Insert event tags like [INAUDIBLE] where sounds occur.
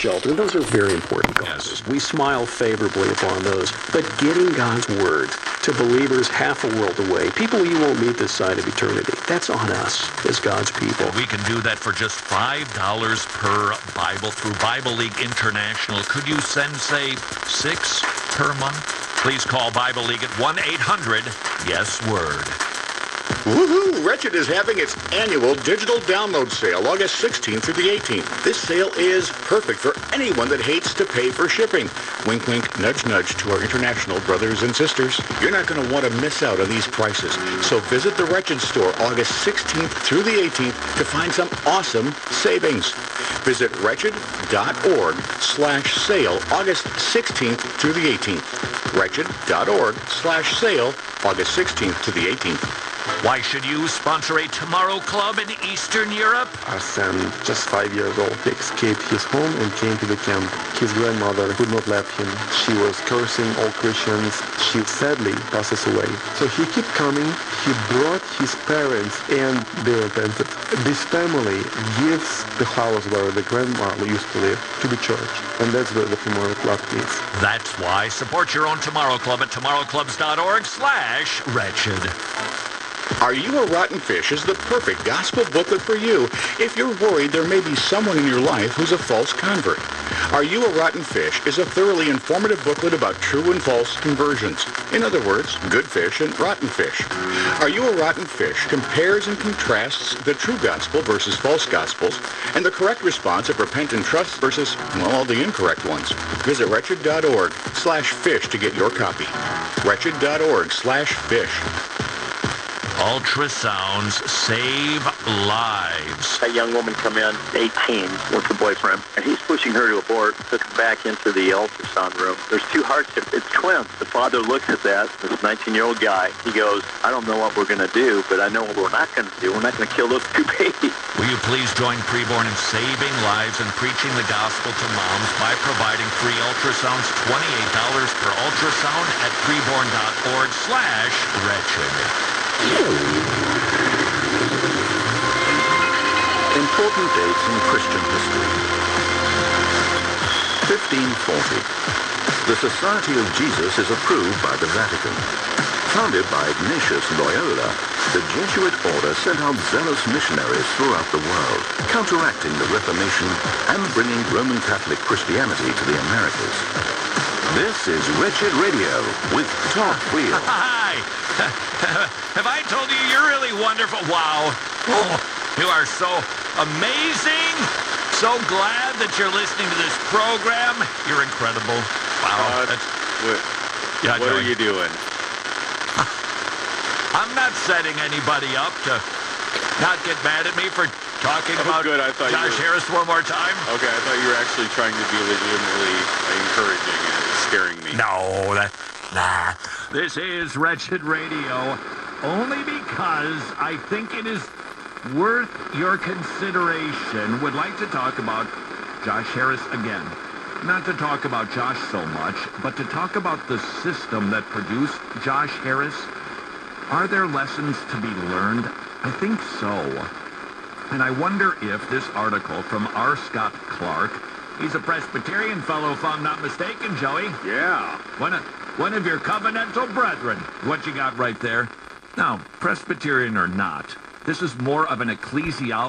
shelter. Those are very important causes. We smile favorably upon those. But getting God's word to believers half a world away, people you won't meet this side of eternity, that's on us as God's people. We can do that for just $5 per Bible through Bible League International. Could you send, say, six per month? Please call Bible League at 1-800-YES-WORD. Woohoo! Wretched is having its annual digital download sale August 16th through the 18th. This sale is perfect for anyone that hates to pay for shipping. Wink, wink, nudge, nudge to our international brothers and sisters. You're not going to want to miss out on these prices. So visit the Wretched store August 16th through the 18th to find some awesome savings. Visit wretched.org slash sale August 16th through the 18th. Wretched.org slash sale August 16th to the 18th. Why should you sponsor a Tomorrow Club in Eastern Europe? Arsene, um, just five years old, escaped his home and came to the camp. His grandmother would not let him. She was cursing all Christians. She sadly passes away. So he kept coming. He brought his parents and they repented. This family gives the house where the grandma used to live to the church. And that's where the Tomorrow Club is. That's why. Support your own Tomorrow Club at tomorrowclubs.org slash wretched. Are You a Rotten Fish is the perfect gospel booklet for you if you're worried there may be someone in your life who's a false convert. Are You a Rotten Fish is a thoroughly informative booklet about true and false conversions. In other words, good fish and rotten fish. Are You a Rotten Fish compares and contrasts the true gospel versus false gospels and the correct response of repent and trust versus, well, all the incorrect ones. Visit wretched.org slash fish to get your copy. Wretched.org slash fish. Ultrasounds save lives. A young woman come in, 18, with a boyfriend, and he's pushing her to abort, took her back into the ultrasound room. There's two hearts. It's twins. The father looks at that, this 19-year-old guy. He goes, I don't know what we're going to do, but I know what we're not going to do. We're not going to kill those two [LAUGHS] babies. Will you please join Preborn in saving lives and preaching the gospel to moms by providing free ultrasounds, $28 per ultrasound at preborn.org slash wretched. Important dates in Christian history. 1540. The Society of Jesus is approved by the Vatican. Founded by Ignatius Loyola, the Jesuit order sent out zealous missionaries throughout the world, counteracting the Reformation and bringing Roman Catholic Christianity to the Americas. This is Wretched Radio with Todd Friel. [LAUGHS] Hi! Have I told you you're really wonderful? Wow. Oh, you are so amazing. So glad that you're listening to this program. You're incredible. Wow. Uh, what Yeah, what are you doing? [LAUGHS] I'm not setting anybody up to not get mad at me for talking Oh, about good. I thought Josh were- Harris one more time. Okay, I thought you were actually trying to be legitimately encouraging and scaring me. No, that nah. This is Wretched Radio only because I think it is worth your consideration. Would like to talk about Josh Harris again. Not to talk about Josh so much, but to talk about the system that produced Josh Harris. Are there lessons to be learned? I think so. And I wonder if this article from R. Scott Clark, he's a Presbyterian fellow if I'm not mistaken, Joey. Yeah. One of, one of your covenantal brethren. What you got right there? Now, Presbyterian or not, this is more of an ecclesial